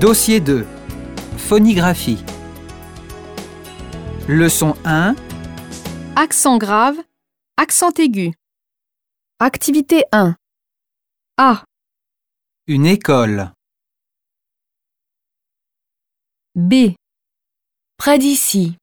Dossier 2. Phonigraphie. Leçon 1. Accent grave, accent aigu. Activité 1. A, Une école. B, Près d'ici.